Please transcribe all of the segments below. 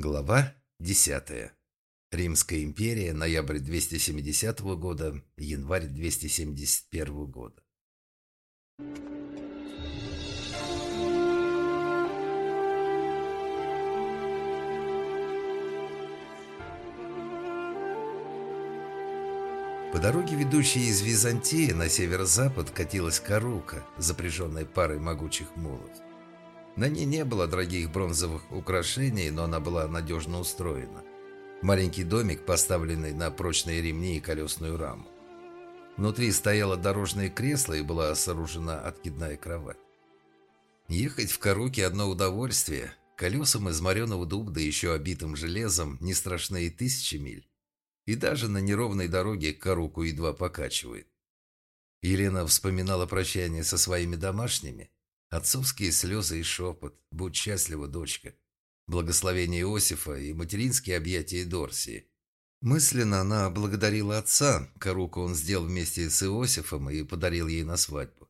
Глава 10. Римская империя, ноябрь 270 года, январь 271 года. По дороге, ведущей из Византии на северо-запад, катилась корука, запряженная парой могучих мулов. На ней не было дорогих бронзовых украшений, но она была надежно устроена. Маленький домик, поставленный на прочные ремни и колесную раму. Внутри стояло дорожное кресло и была сооружена откидная кровать. Ехать в Каруке одно удовольствие. Колесам из мореного дуба, да еще обитым железом, не страшны и тысячи миль. И даже на неровной дороге Каруку едва покачивает. Елена вспоминала прощание со своими домашними – Отцовские слезы и шепот. Будь счастлива, дочка. Благословение Иосифа и материнские объятия Дорсии. Мысленно она благодарила отца. Коруку он сделал вместе с Иосифом и подарил ей на свадьбу.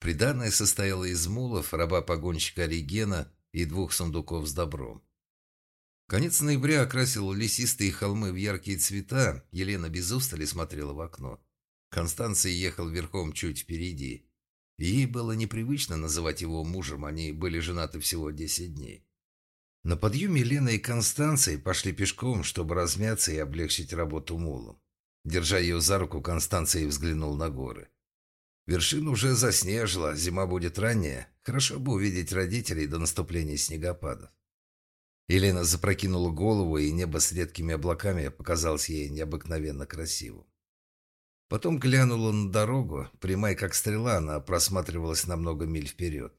Приданное состояло из мулов, раба-погонщика Оригена и двух сундуков с добром. Конец ноября окрасил лесистые холмы в яркие цвета. Елена без устали смотрела в окно. Констанция ехал верхом чуть впереди. Ей было непривычно называть его мужем, они были женаты всего 10 дней. На подъеме Лена и Констанция пошли пешком, чтобы размяться и облегчить работу мулом. Держа ее за руку, Констанция взглянул на горы. Вершина уже заснежила, зима будет ранняя. Хорошо бы увидеть родителей до наступления снегопадов. Елена запрокинула голову, и небо с редкими облаками показалось ей необыкновенно красивым. Потом глянула на дорогу, прямая как стрела, она просматривалась на много миль вперед.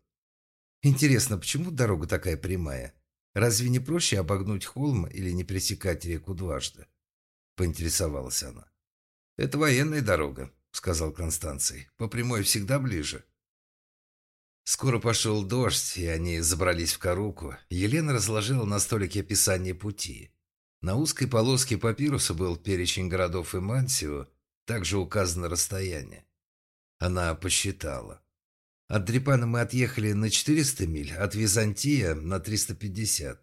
Интересно, почему дорога такая прямая? Разве не проще обогнуть холм или не пересекать реку дважды? Поинтересовалась она. «Это военная дорога», — сказал Констанций. «По прямой всегда ближе». Скоро пошел дождь, и они забрались в коруку. Елена разложила на столике описание пути. На узкой полоске папируса был перечень городов и Мансио, также указано расстояние. Она посчитала. От Дрипана мы отъехали на 400 миль, от Византия на 350.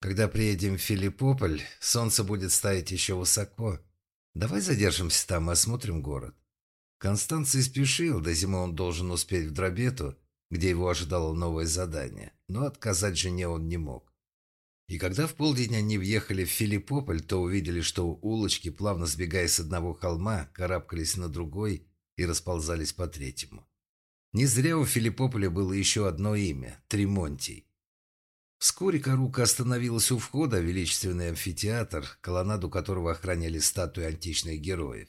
Когда приедем в Филиппополь, солнце будет стоять еще высоко. Давай задержимся там и осмотрим город. Констанций спешил, до зимы он должен успеть в Дробету, где его ожидало новое задание, но отказать жене он не мог. И когда в полдень они въехали в Филиппополь, то увидели, что улочки, плавно сбегая с одного холма, карабкались на другой и расползались по третьему. Не зря у Филиппополя было еще одно имя – Тримонтий. Вскоре Карука остановилась у входа в величественный амфитеатр, колоннаду которого охраняли статуи античных героев.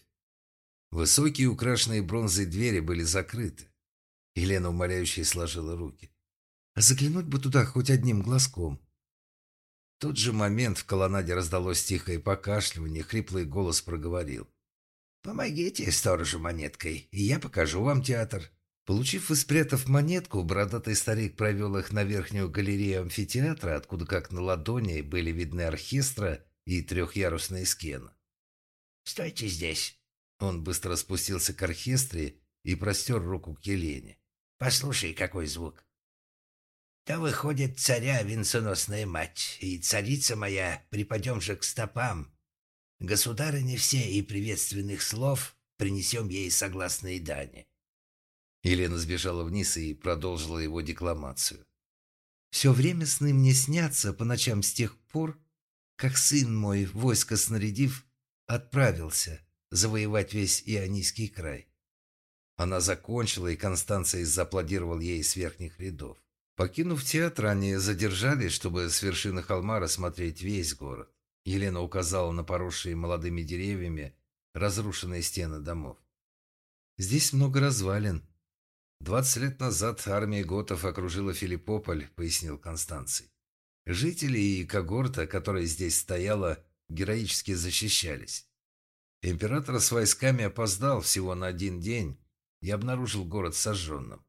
Высокие украшенные бронзой двери были закрыты. Елена умоляюще сложила руки. «А заглянуть бы туда хоть одним глазком», тот же момент в колоннаде раздалось тихое покашливание, хриплый голос проговорил. «Помогите сторожу монеткой, и я покажу вам театр». Получив и спрятав монетку, бородатый старик провел их на верхнюю галерею амфитеатра, откуда как на ладони были видны оркестра и трехъярусная скена. «Стойте здесь!» Он быстро спустился к оркестре и простер руку к Елене. «Послушай, какой звук!» То выходит царя венценосная мать, и царица моя, припадем же к стопам. Государыне все и приветственных слов принесем ей согласные дани». Елена сбежала вниз и продолжила его декламацию. «Все время сны мне снятся по ночам с тех пор, как сын мой, войско снарядив, отправился завоевать весь Ионийский край». Она закончила, и Констанция зааплодировал ей с верхних рядов. Покинув театр, они задержались, чтобы с вершины холма рассмотреть весь город. Елена указала на поросшие молодыми деревьями разрушенные стены домов. «Здесь много развалин». «Двадцать лет назад армия готов окружила Филиппополь», — пояснил Констанций. Жители и когорта, которая здесь стояла, героически защищались. Император с войсками опоздал всего на один день и обнаружил город сожженным.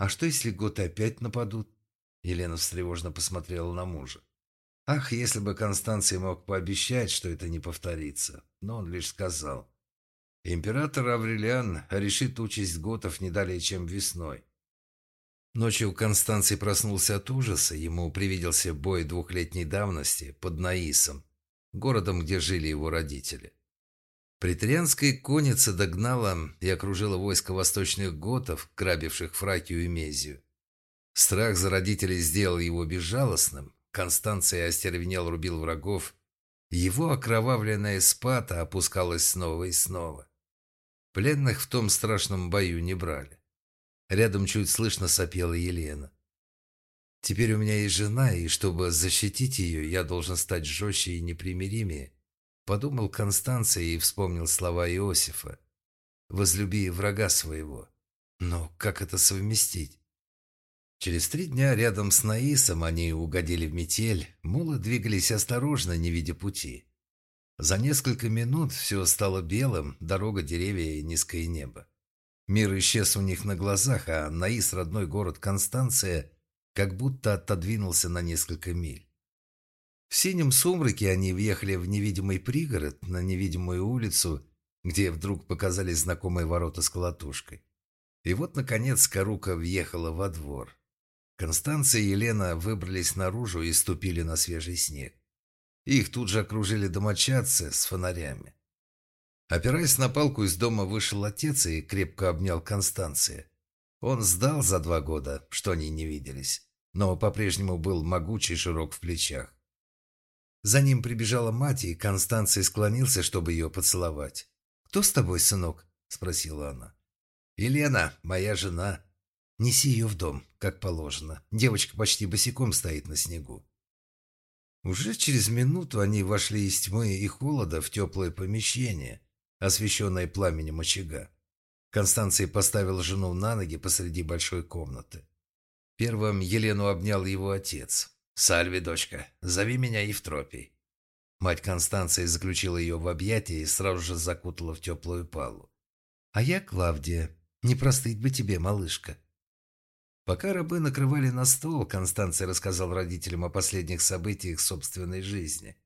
«А что, если готы опять нападут?» Елена встревожно посмотрела на мужа. Ах, если бы Констанций мог пообещать, что это не повторится. Но он лишь сказал. Император Аврелиан решит участь готов не далее, чем весной. Ночью Констанций проснулся от ужаса, ему привиделся бой двухлетней давности под Наисом, городом, где жили его родители. Притрианская конница догнала и окружила войско восточных готов, грабивших Фракию и Мезию. Страх за родителей сделал его безжалостным. Констанция остервенел рубил врагов. Его окровавленная спата опускалась снова и снова. Пленных в том страшном бою не брали. Рядом чуть слышно сопела Елена. «Теперь у меня есть жена, и чтобы защитить ее, я должен стать жестче и непримиримее», подумал Констанция и вспомнил слова Иосифа. «Возлюби врага своего». Но как это совместить? Через три дня рядом с Наисом они угодили в метель, мулы двигались осторожно, не видя пути. За несколько минут все стало белым, дорога, деревья и низкое небо. Мир исчез у них на глазах, а Наис, родной город Констанция, как будто отодвинулся на несколько миль. В синем сумраке они въехали в невидимый пригород, на невидимую улицу, где вдруг показались знакомые ворота с колотушкой. И вот, наконец, Карука въехала во двор. Констанция и Елена выбрались наружу и ступили на свежий снег. Их тут же окружили домочадцы с фонарями. Опираясь на палку, из дома вышел отец и крепко обнял Констанция. Он сдал за два года, что они не виделись, но по-прежнему был могучий широк в плечах. За ним прибежала мать, и Констанция склонился, чтобы ее поцеловать. «Кто с тобой, сынок?» – спросила она. «Елена, моя жена», Неси ее в дом, как положено. Девочка почти босиком стоит на снегу. Уже через минуту они вошли из тьмы и холода в теплое помещение, освещенное пламенем очага. Констанция поставил жену на ноги посреди большой комнаты. Первым Елену обнял его отец. «Сальви, дочка, зови меня Евтропий». Мать Констанции заключила ее в объятия и сразу же закутала в теплую палу. «А я Клавдия. Не простыть бы тебе, малышка», Пока рабы накрывали на стол, Констанция рассказал родителям о последних событиях собственной жизни.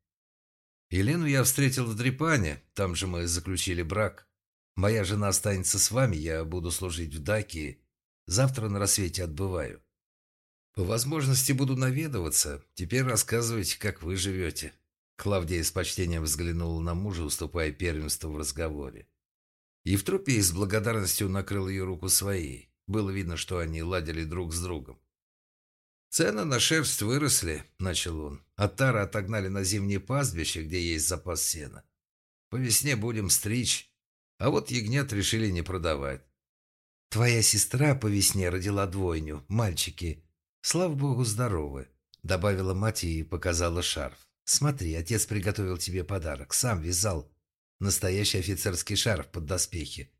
Елену я встретил в Дрипане, там же мы заключили брак. Моя жена останется с вами, я буду служить в Дакии. Завтра на рассвете отбываю. По возможности буду наведываться. Теперь рассказывайте, как вы живете. Клавдия с почтением взглянула на мужа, уступая первенство в разговоре. Евтропий с благодарностью накрыл ее руку своей. Было видно, что они ладили друг с другом. «Цены на шерсть выросли», — начал он. «Оттары отогнали на зимнее пастбище, где есть запас сена. По весне будем стричь, а вот ягнят решили не продавать». «Твоя сестра по весне родила двойню, мальчики. Слава богу, здоровы», — добавила мать и показала шарф. «Смотри, отец приготовил тебе подарок, сам вязал. Настоящий офицерский шарф под доспехи.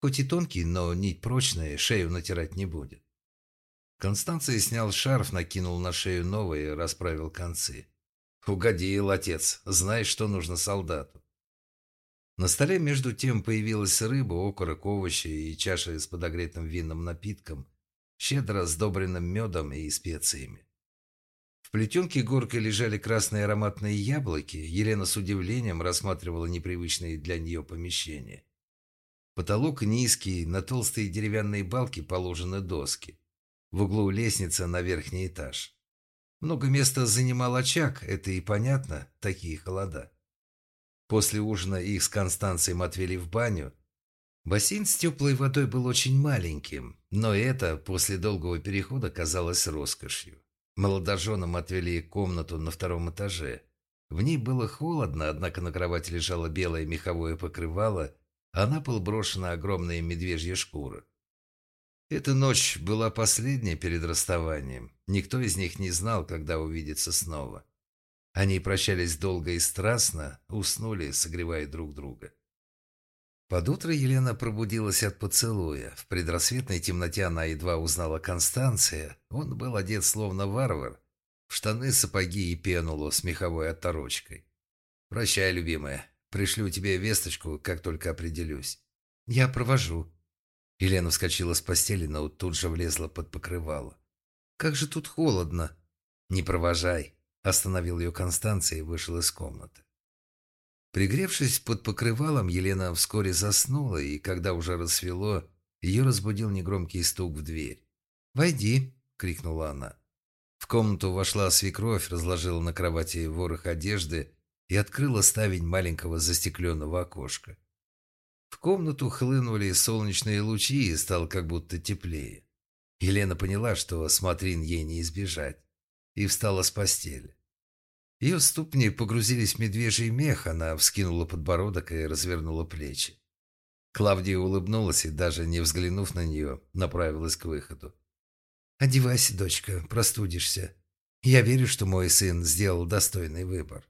Хоть и тонкий, но нить прочная, шею натирать не будет. Констанция снял шарф, накинул на шею новый и расправил концы. «Угодил, отец. Знаешь, что нужно солдату». На столе между тем появилась рыба, окорок, овощи и чаша с подогретым винным напитком, щедро сдобренным медом и специями. В плетенке горкой лежали красные ароматные яблоки. Елена с удивлением рассматривала непривычные для нее помещения. Потолок низкий, на толстые деревянные балки положены доски. В углу лестница на верхний этаж. Много места занимал очаг, это и понятно, такие холода. После ужина их с Констанцией отвели в баню. Бассейн с теплой водой был очень маленьким, но это после долгого перехода казалось роскошью. Молодоженам отвели комнату на втором этаже. В ней было холодно, однако на кровати лежало белое меховое покрывало – а на пол брошена огромная медвежья шкура. Эта ночь была последняя перед расставанием. Никто из них не знал, когда увидится снова. Они прощались долго и страстно, уснули, согревая друг друга. Под утро Елена пробудилась от поцелуя. В предрассветной темноте она едва узнала Констанция. Он был одет словно варвар. В штаны, сапоги и пенулу с меховой отторочкой. «Прощай, любимая. Пришлю тебе весточку, как только определюсь. Я провожу. Елена вскочила с постели, но тут же влезла под покрывало. Как же тут холодно. Не провожай. Остановил ее Констанция и вышел из комнаты. Пригревшись под покрывалом, Елена вскоре заснула, и когда уже рассвело, ее разбудил негромкий стук в дверь. «Войди!» — крикнула она. В комнату вошла свекровь, разложила на кровати ворох одежды и открыла ставень маленького застекленного окошка. В комнату хлынули солнечные лучи и стало как будто теплее. Елена поняла, что смотрин ей не избежать, и встала с постели. Ее ступни погрузились в медвежий мех, она вскинула подбородок и развернула плечи. Клавдия улыбнулась и, даже не взглянув на нее, направилась к выходу. «Одевайся, дочка, простудишься. Я верю, что мой сын сделал достойный выбор».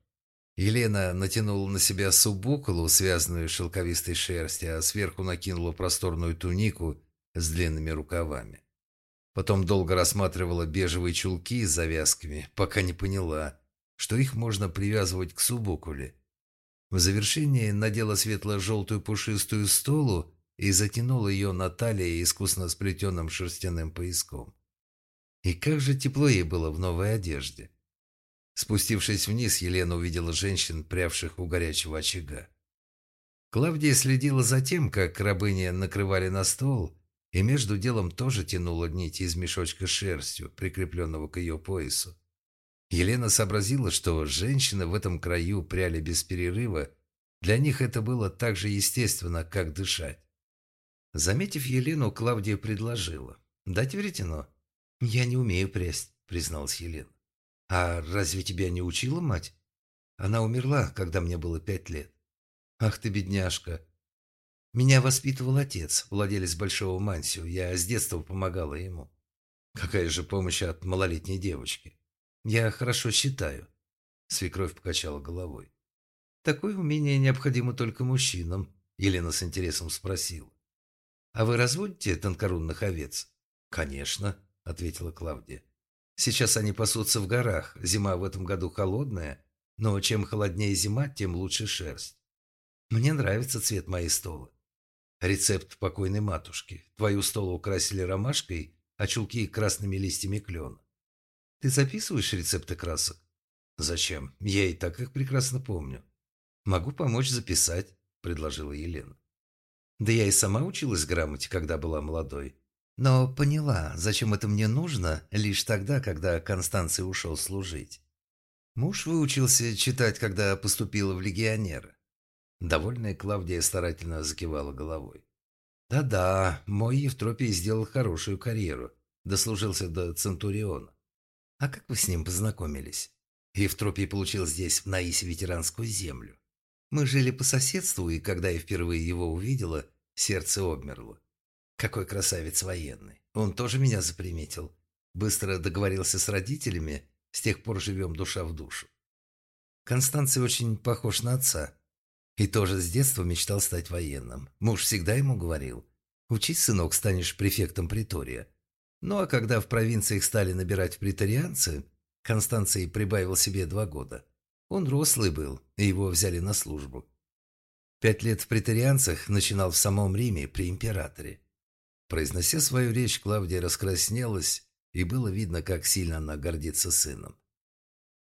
Елена натянула на себя суббуколу, связанную шелковистой шерсти, а сверху накинула просторную тунику с длинными рукавами. Потом долго рассматривала бежевые чулки с завязками, пока не поняла – что их можно привязывать к субокуле. В завершение надела светло-желтую пушистую столу и затянула ее на талии искусно сплетенным шерстяным пояском. И как же тепло ей было в новой одежде. Спустившись вниз, Елена увидела женщин, прявших у горячего очага. Клавдия следила за тем, как рабыни накрывали на стол, и между делом тоже тянула нить из мешочка шерстью, прикрепленного к ее поясу. Елена сообразила, что женщины в этом краю пряли без перерыва. Для них это было так же естественно, как дышать. Заметив Елену, Клавдия предложила. «Дать веретено?» «Я не умею прясть», — призналась Елена. «А разве тебя не учила мать?» «Она умерла, когда мне было пять лет». «Ах ты, бедняжка!» «Меня воспитывал отец, владелец Большого Мансио. Я с детства помогала ему». «Какая же помощь от малолетней девочки?» «Я хорошо считаю», — свекровь покачала головой. «Такое умение необходимо только мужчинам», — Елена с интересом спросила. «А вы разводите тонкорунных овец?» «Конечно», — ответила Клавдия. «Сейчас они пасутся в горах. Зима в этом году холодная, но чем холоднее зима, тем лучше шерсть. Мне нравится цвет моей столы. Рецепт покойной матушки. Твою столу украсили ромашкой, а чулки – красными листьями клена. Ты записываешь рецепты красок? Зачем? Я и так их прекрасно помню. Могу помочь записать, предложила Елена. Да я и сама училась грамоте, когда была молодой. Но поняла, зачем это мне нужно, лишь тогда, когда Констанций ушел служить. Муж выучился читать, когда поступила в легионеры. Довольная Клавдия старательно закивала головой. «Да-да, мой Евтропий сделал хорошую карьеру, дослужился до Центуриона. А как вы с ним познакомились? Евтропий получил здесь, в Наисе, ветеранскую землю. Мы жили по соседству, и когда я впервые его увидела, сердце обмерло. Какой красавец военный. Он тоже меня заприметил. Быстро договорился с родителями, с тех пор живем душа в душу. Констанций очень похож на отца. И тоже с детства мечтал стать военным. Муж всегда ему говорил, «Учись, сынок, станешь префектом притория. Ну а когда в провинциях стали набирать претарианцы, Констанций прибавил себе два года. Он рослый был, и его взяли на службу. Пять лет в претарианцах начинал в самом Риме при императоре. Произнося свою речь, Клавдия раскраснелась, и было видно, как сильно она гордится сыном.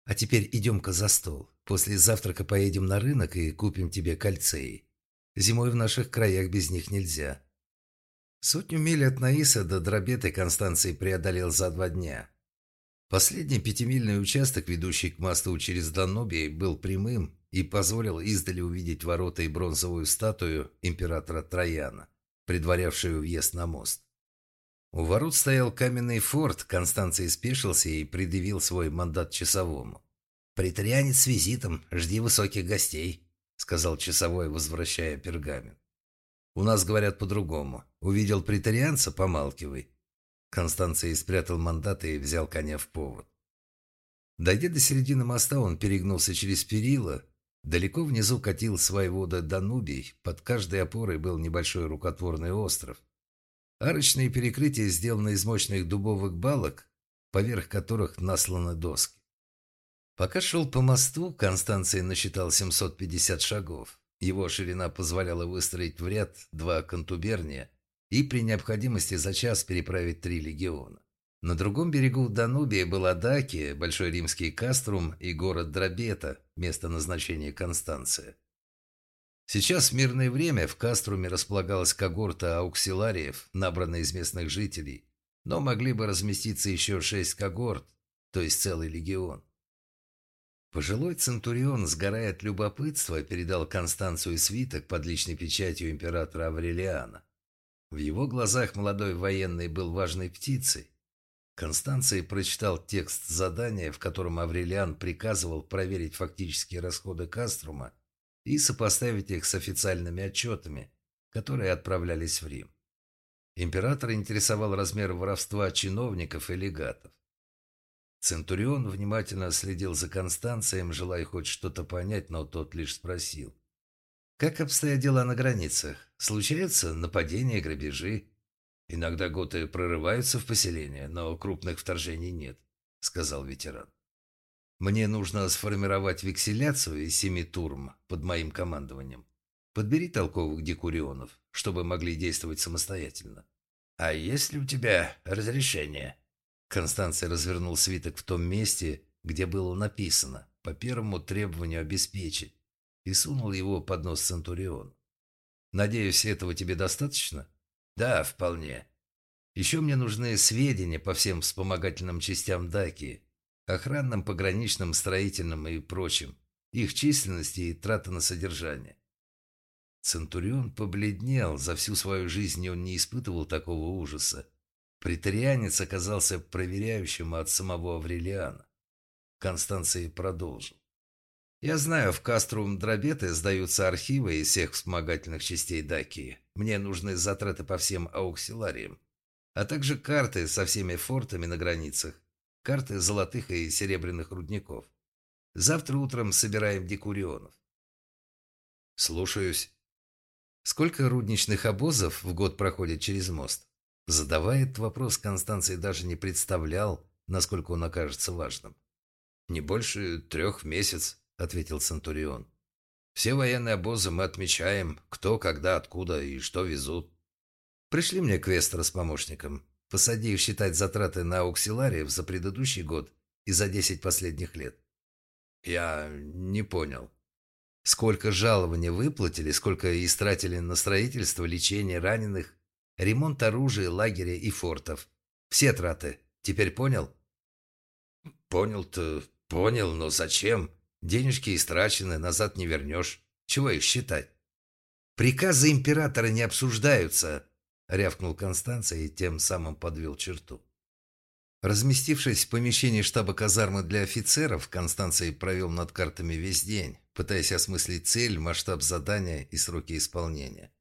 «А теперь идем-ка за стол. После завтрака поедем на рынок и купим тебе кольцеи. Зимой в наших краях без них нельзя. Сотню миль от Наиса до Дробеты Констанции преодолел за два дня. Последний пятимильный участок, ведущий к мосту через Данубий, был прямым и позволил издали увидеть ворота и бронзовую статую императора Трояна, предварявшую въезд на мост. У ворот стоял каменный форт, Констанций спешился и предъявил свой мандат часовому. «Притарианец с визитом, жди высоких гостей», — сказал часовой, возвращая пергамент. У нас говорят по-другому. Увидел претарианца – помалкивай. Констанций спрятал мандат и взял коня в повод. Дойдя до середины моста, он перегнулся через перила. Далеко внизу катил свой вода Данубий. Под каждой опорой был небольшой рукотворный остров. Арочные перекрытия сделаны из мощных дубовых балок, поверх которых насланы доски. Пока шел по мосту, Констанций насчитал 750 шагов. Его ширина позволяла выстроить в ряд два контуберния и при необходимости за час переправить три легиона. На другом берегу Данубия была Дакия, Большой Римский Каструм и город Дробета, место назначения Констанция. Сейчас в мирное время в Каструме располагалась когорта ауксилариев, набранная из местных жителей, но могли бы разместиться еще шесть когорт, то есть целый легион. Пожилой Центурион, сгорая от любопытства, передал Констанцию свиток под личной печатью императора Аврелиана. В его глазах молодой военный был важной птицей. Констанций прочитал текст задания, в котором Аврелиан приказывал проверить фактические расходы Каструма и сопоставить их с официальными отчетами, которые отправлялись в Рим. Императора интересовал размер воровства чиновников и легатов. Центурион внимательно следил за Констанцием, желая хоть что-то понять, но тот лишь спросил. «Как обстоят дела на границах? Случаются нападения, грабежи?» «Иногда готы прорываются в поселение, но крупных вторжений нет», — сказал ветеран. «Мне нужно сформировать векселяцию из семи турм под моим командованием. Подбери толковых декурионов, чтобы могли действовать самостоятельно». «А есть ли у тебя разрешение?» Констанция развернул свиток в том месте, где было написано «по первому требованию обеспечить» и сунул его под нос Центурион. «Надеюсь, этого тебе достаточно?» «Да, вполне. Еще мне нужны сведения по всем вспомогательным частям Даки, охранным, пограничным, строительным и прочим, их численности и траты на содержание». Центурион побледнел, за всю свою жизнь он не испытывал такого ужаса. Притарианец оказался проверяющим от самого Аврелиана. Констанций продолжил. «Я знаю, в Каструм Дробеты сдаются архивы из всех вспомогательных частей Дакии. Мне нужны затраты по всем ауксилариям, а также карты со всеми фортами на границах, карты золотых и серебряных рудников. Завтра утром собираем декурионов». «Слушаюсь». «Сколько рудничных обозов в год проходит через мост?» Задавая этот вопрос, Констанций даже не представлял, насколько он окажется важным. «Не больше трех в месяц», — ответил Центурион. «Все военные обозы мы отмечаем, кто, когда, откуда и что везут. Пришли мне квестера с помощником. Посади их считать затраты на ауксилариев за предыдущий год и за десять последних лет». «Я не понял», Сколько жалований выплатили, сколько истратили на строительство, лечение раненых Ремонт оружия, лагеря и фортов. Все траты. Теперь понял? Понял-то, понял, но зачем? Денежки истрачены, назад не вернешь. Чего их считать? Приказы императора не обсуждаются, рявкнул Констанция и тем самым подвел черту. Разместившись в помещении штаба казармы для офицеров, Констанций провел над картами весь день, пытаясь осмыслить цель, масштаб задания и сроки исполнения.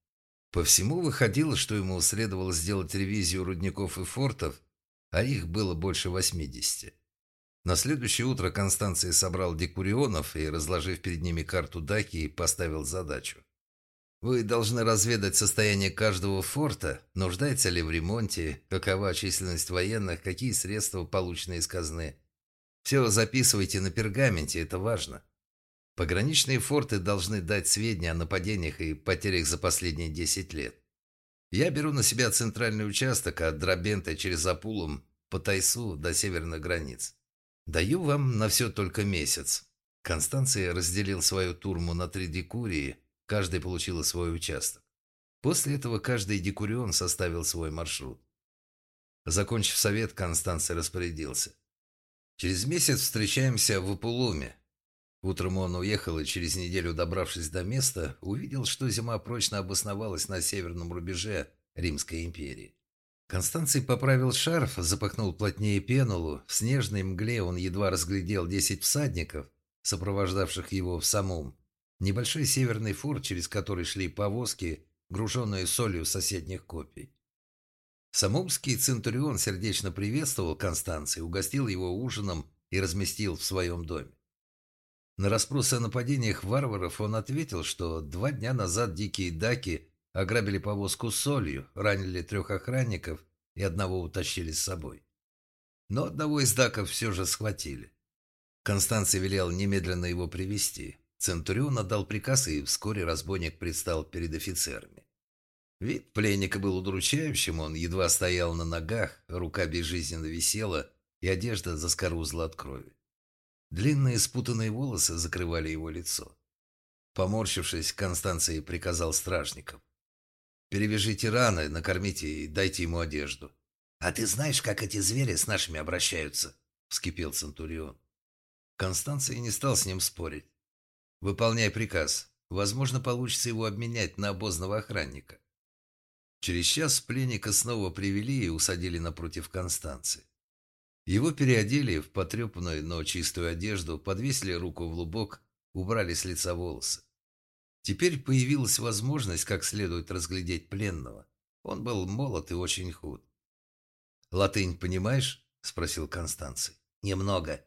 По всему выходило, что ему следовало сделать ревизию рудников и фортов, а их было больше 80. На следующее утро Констанция собрал декурионов и, разложив перед ними карту Даки, поставил задачу. Вы должны разведать состояние каждого форта, нуждается ли в ремонте, какова численность военных, какие средства получены из казны. Все записывайте на пергаменте, это важно. Пограничные форты должны дать сведения о нападениях и потерях за последние 10 лет. Я беру на себя центральный участок от Дробента через Апулум по Тайсу до северных границ. Даю вам на все только месяц. Констанция разделил свою турму на три декурии, каждый получила свой участок. После этого каждый декурион составил свой маршрут. Закончив совет, Констанция распорядился. Через месяц встречаемся в Апулуме. Утром он уехал и через неделю, добравшись до места, увидел, что зима прочно обосновалась на северном рубеже Римской империи. Констанций поправил шарф, запахнул плотнее пенулу. В снежной мгле он едва разглядел десять всадников, сопровождавших его в самом. Небольшой северный форт, через который шли повозки, груженные солью соседних копий. Самумский центурион сердечно приветствовал Констанция, угостил его ужином и разместил в своем доме. На расспросы о нападениях варваров он ответил, что два дня назад дикие даки ограбили повозку солью, ранили трех охранников и одного утащили с собой. Но одного из даков все же схватили. Констанций велел немедленно его привести. Центурион отдал приказ, и вскоре разбойник предстал перед офицерами. Вид пленника был удручающим, он едва стоял на ногах, рука безжизненно висела, и одежда заскорузла от крови. Длинные спутанные волосы закрывали его лицо. Поморщившись, Констанций приказал стражникам. «Перевяжите раны, накормите и дайте ему одежду. «А ты знаешь, как эти звери с нашими обращаются?» — вскипел Центурион. Констанций не стал с ним спорить. «Выполняй приказ. Возможно, получится его обменять на обозного охранника». Через час пленника снова привели и усадили напротив Констанции. Его переодели в потрепанную, но чистую одежду, подвесили руку в лубок, убрали с лица волосы. Теперь появилась возможность как следует разглядеть пленного. Он был молод и очень худ. «Латынь понимаешь?» – спросил Констанций. «Немного».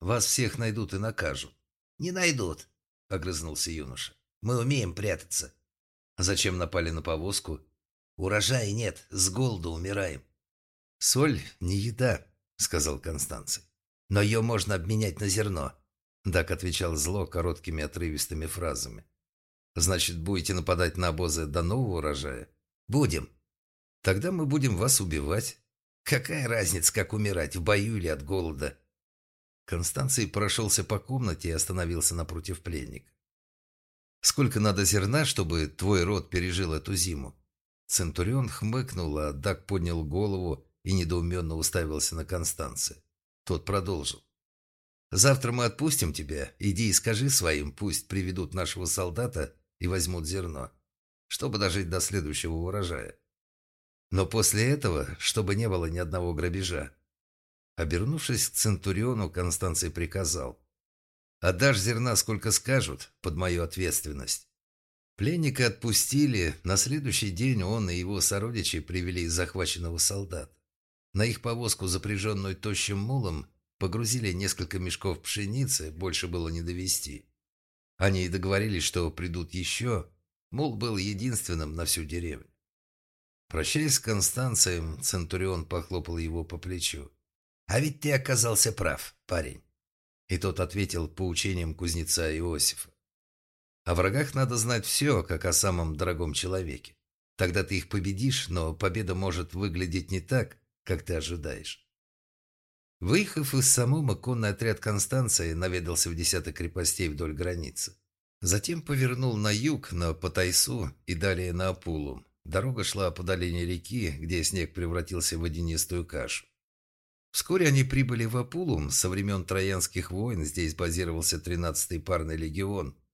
«Вас всех найдут и накажут». «Не найдут», – огрызнулся юноша. «Мы умеем прятаться». «Зачем напали на повозку?» «Урожая нет, с голоду умираем». «Соль не еда», — сказал Констанций. «Но ее можно обменять на зерно». Дак отвечал зло короткими отрывистыми фразами. «Значит, будете нападать на обозы до нового урожая?» «Будем». «Тогда мы будем вас убивать». «Какая разница, как умирать, в бою или от голода?» Констанций прошелся по комнате и остановился напротив пленника. «Сколько надо зерна, чтобы твой род пережил эту зиму?» Центурион хмыкнул, а Дак поднял голову и недоуменно уставился на Констанция. Тот продолжил. «Завтра мы отпустим тебя. Иди и скажи своим, пусть приведут нашего солдата и возьмут зерно, чтобы дожить до следующего урожая. Но после этого, чтобы не было ни одного грабежа». Обернувшись к Центуриону, Констанций приказал. «Отдашь зерна, сколько скажут, под мою ответственность. Пленника отпустили, на следующий день он и его сородичи привели захваченного солдата. На их повозку, запряженную тощим мулом, погрузили несколько мешков пшеницы, больше было не довести. Они и договорились, что придут еще. Мул был единственным на всю деревню. Прощаясь с Констанцием, Центурион похлопал его по плечу. «А ведь ты оказался прав, парень». И тот ответил поучением кузнеца Иосифа. О врагах надо знать все, как о самом дорогом человеке. Тогда ты их победишь, но победа может выглядеть не так, как ты ожидаешь. Выехав из Самума, конный отряд Констанции наведался в десяток крепостей вдоль границы. Затем повернул на юг, на Патайсу и далее на Апулум. Дорога шла по долине реки, где снег превратился в водянистую кашу. Вскоре они прибыли в Апулум. Со времен Троянских войн здесь базировался 13-й парный легион –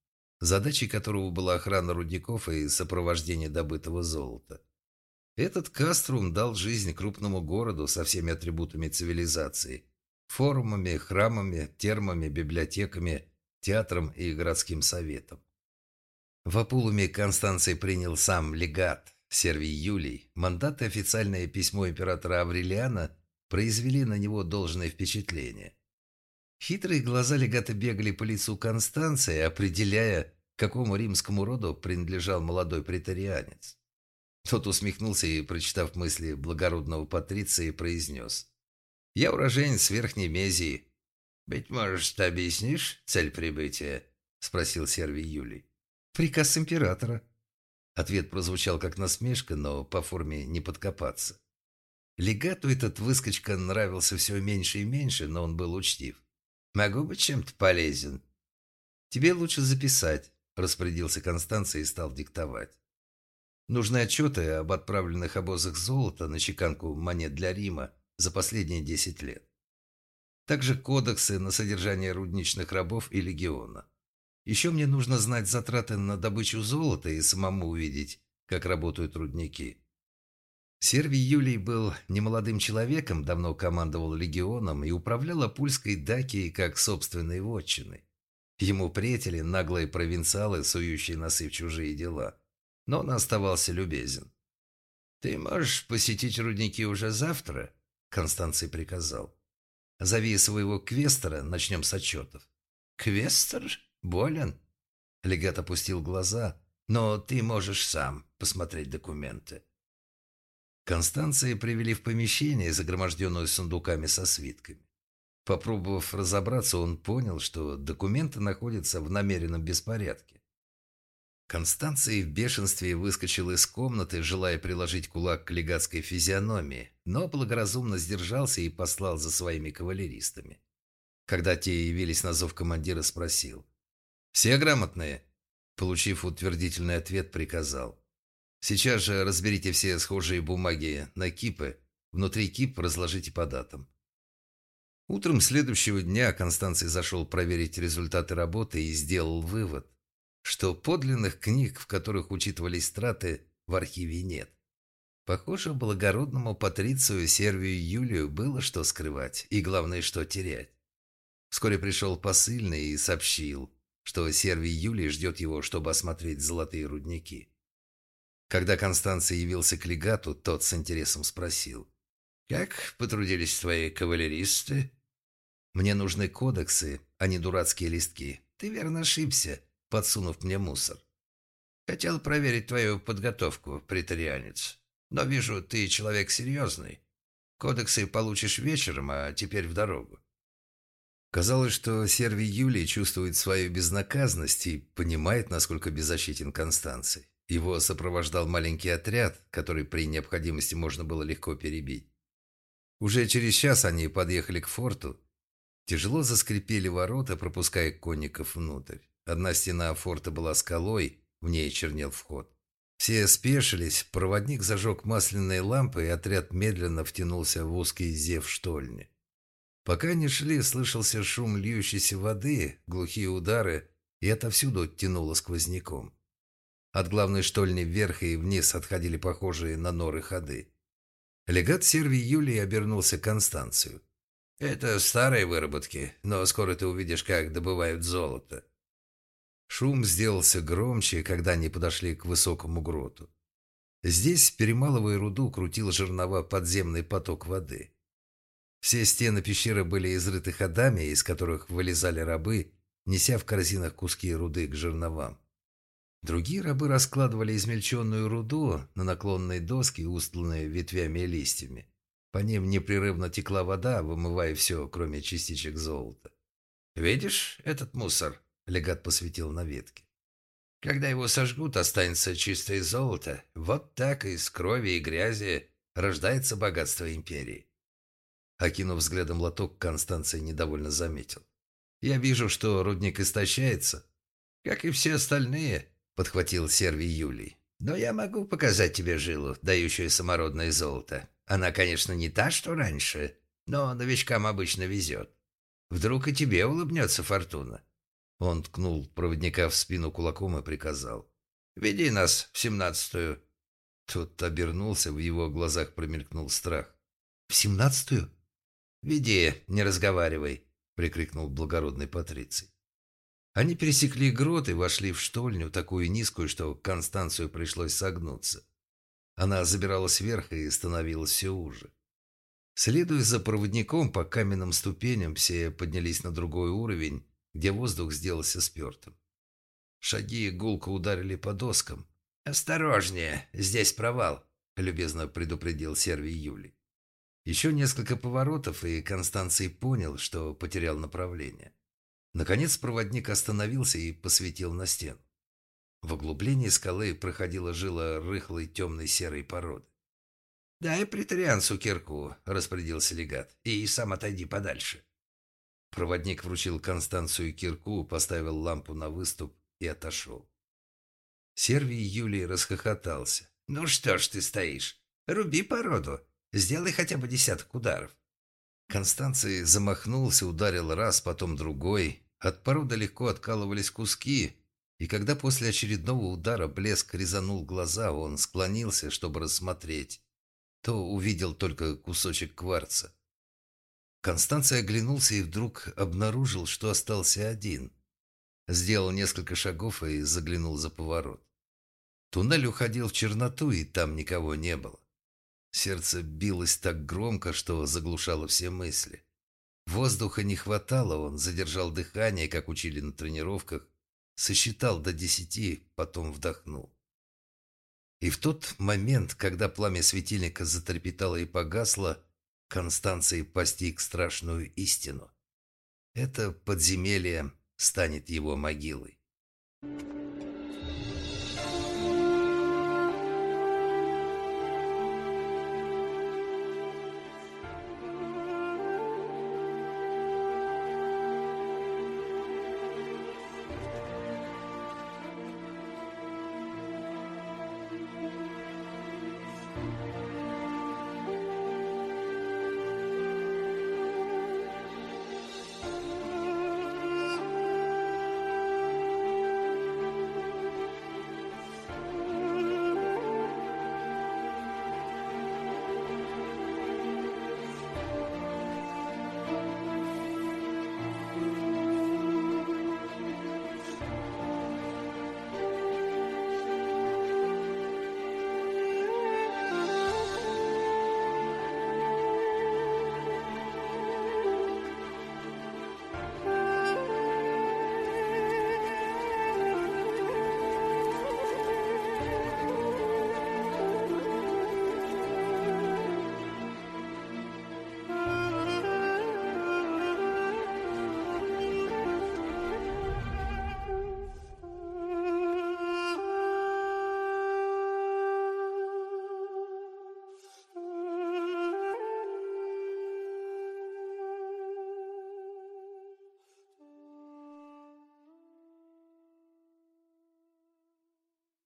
задачей которого была охрана рудников и сопровождение добытого золота. Этот каструм дал жизнь крупному городу со всеми атрибутами цивилизации – форумами, храмами, термами, библиотеками, театром и городским советом. В Апулуме Констанций принял сам легат Сервий Юлий. Мандат и официальное письмо императора Аврелиана произвели на него должное впечатление. Хитрые глаза легата бегали по лицу Констанции, определяя, какому римскому роду принадлежал молодой претарианец. Тот усмехнулся и, прочитав мысли благородного патриции, произнес. «Я уроженец Верхней Мезии». «Быть может, ты объяснишь цель прибытия?» – спросил Сервий Юлий. «Приказ императора». Ответ прозвучал как насмешка, но по форме не подкопаться. Легату этот выскочка нравился все меньше и меньше, но он был учтив. Могу быть чем-то полезен. Тебе лучше записать, распорядился Констанция и стал диктовать. Нужны отчеты об отправленных обозах золота на чеканку монет для Рима за последние 10 лет. Также кодексы на содержание рудничных рабов и легиона. Еще мне нужно знать затраты на добычу золота и самому увидеть, как работают рудники. Сервий Юлий был немолодым человеком, давно командовал легионом и управлял Апульской Дакией как собственной вотчиной. Ему претели наглые провинциалы, сующие носы в чужие дела. Но он оставался любезен. «Ты можешь посетить рудники уже завтра?» Констанций приказал. «Зови своего квестера, начнем с отчетов». «Квестер? Болен?» Легат опустил глаза. «Но ты можешь сам посмотреть документы». Констанции привели в помещение, загроможденное сундуками со свитками. Попробовав разобраться, он понял, что документы находятся в намеренном беспорядке. Констанция в бешенстве выскочил из комнаты, желая приложить кулак к легатской физиономии, но благоразумно сдержался и послал за своими кавалеристами. Когда те явились на зов командира, спросил. «Все грамотные?» Получив утвердительный ответ, приказал. Сейчас же разберите все схожие бумаги на кипы Внутри кип разложите по датам. Утром следующего дня Констанций зашел проверить результаты работы и сделал вывод, что подлинных книг, в которых учитывались траты, в архиве нет. Похоже, благородному патрицию Сервию Юлию было что скрывать и, главное, что терять. Вскоре пришел посыльный и сообщил, что Сервий Юлий ждет его, чтобы осмотреть золотые рудники. Когда Констанция явился к легату, тот с интересом спросил. «Как потрудились твои кавалеристы?» «Мне нужны кодексы, а не дурацкие листки. Ты верно ошибся, подсунув мне мусор. Хотел проверить твою подготовку, притарианец. Но вижу, ты человек серьезный. Кодексы получишь вечером, а теперь в дорогу. Казалось, что Сервий Юлий чувствует свою безнаказанность и понимает, насколько беззащитен Констанций. Его сопровождал маленький отряд, который при необходимости можно было легко перебить. Уже через час они подъехали к форту. Тяжело заскрипели ворота, пропуская конников внутрь. Одна стена форта была скалой, в ней чернел вход. Все спешились, проводник зажег масляные лампы, и отряд медленно втянулся в узкий зев штольни. Пока они шли, слышался шум льющейся воды, глухие удары, и отовсюду тянуло сквозняком. От главной штольни вверх и вниз отходили похожие на норы ходы. Легат Сервий Юлии обернулся к Констанцию. «Это старые выработки, но скоро ты увидишь, как добывают золото». Шум сделался громче, когда они подошли к высокому гроту. Здесь, перемалывая руду, крутил жернова подземный поток воды. Все стены пещеры были изрыты ходами, из которых вылезали рабы, неся в корзинах куски руды к жерновам. Другие рабы раскладывали измельченную руду на наклонные доски, устланные ветвями и листьями. По ним непрерывно текла вода, вымывая все, кроме частичек золота. «Видишь этот мусор?» – легат посветил на ветке. «Когда его сожгут, останется чистое золото. Вот так из крови и грязи рождается богатство империи. Окинув взглядом лоток, Констанция недовольно заметил. «Я вижу, что рудник истощается». «Как и все остальные», — подхватил Сервий Юлий. «Но я могу показать тебе жилу, дающую самородное золото. Она, конечно, не та, что раньше, но новичкам обычно везет. Вдруг и тебе улыбнется фортуна». Он ткнул проводника в спину кулаком и приказал. «Веди нас в семнадцатую». Тот обернулся, в его глазах промелькнул страх. «В семнадцатую?» «Веди, не разговаривай», — прикрикнул благородный Патриций. Они пересекли грот и вошли в штольню, такую низкую, что Констанцию пришлось согнуться. Она забиралась вверх и становилась все уже. Следуя за проводником по каменным ступеням, все поднялись на другой уровень, где воздух сделался спертым. Шаги гулко ударили по доскам. «Осторожнее, здесь провал», — любезно предупредил Сервий Юлий. Еще несколько поворотов, и Констанций понял, что потерял направление. Наконец проводник остановился и посветил на стену. В углублении скалы проходила жила рыхлой темной серой породы. «Дай претарианцу кирку», — распорядился легат, — «и сам отойди подальше». Проводник вручил Констанцию кирку, поставил лампу на выступ и отошел. Сервий Юлий расхохотался. «Ну что ж ты стоишь? Руби породу. Сделай хотя бы десяток ударов». Констанций замахнулся, ударил раз, потом другой. От породы легко откалывались куски, и когда после очередного удара блеск резанул глаза, он склонился, чтобы рассмотреть, то увидел только кусочек кварца. Констанция оглянулся и вдруг обнаружил, что остался один. Сделал несколько шагов и заглянул за поворот. Туннель уходил в черноту, и там никого не было. Сердце билось так громко, что заглушало все мысли. Воздуха не хватало, он задержал дыхание, как учили на тренировках, сосчитал до десяти, потом вдохнул. И в тот момент, когда пламя светильника затрепетало и погасло, Констанции постиг страшную истину. Это подземелье станет его могилой.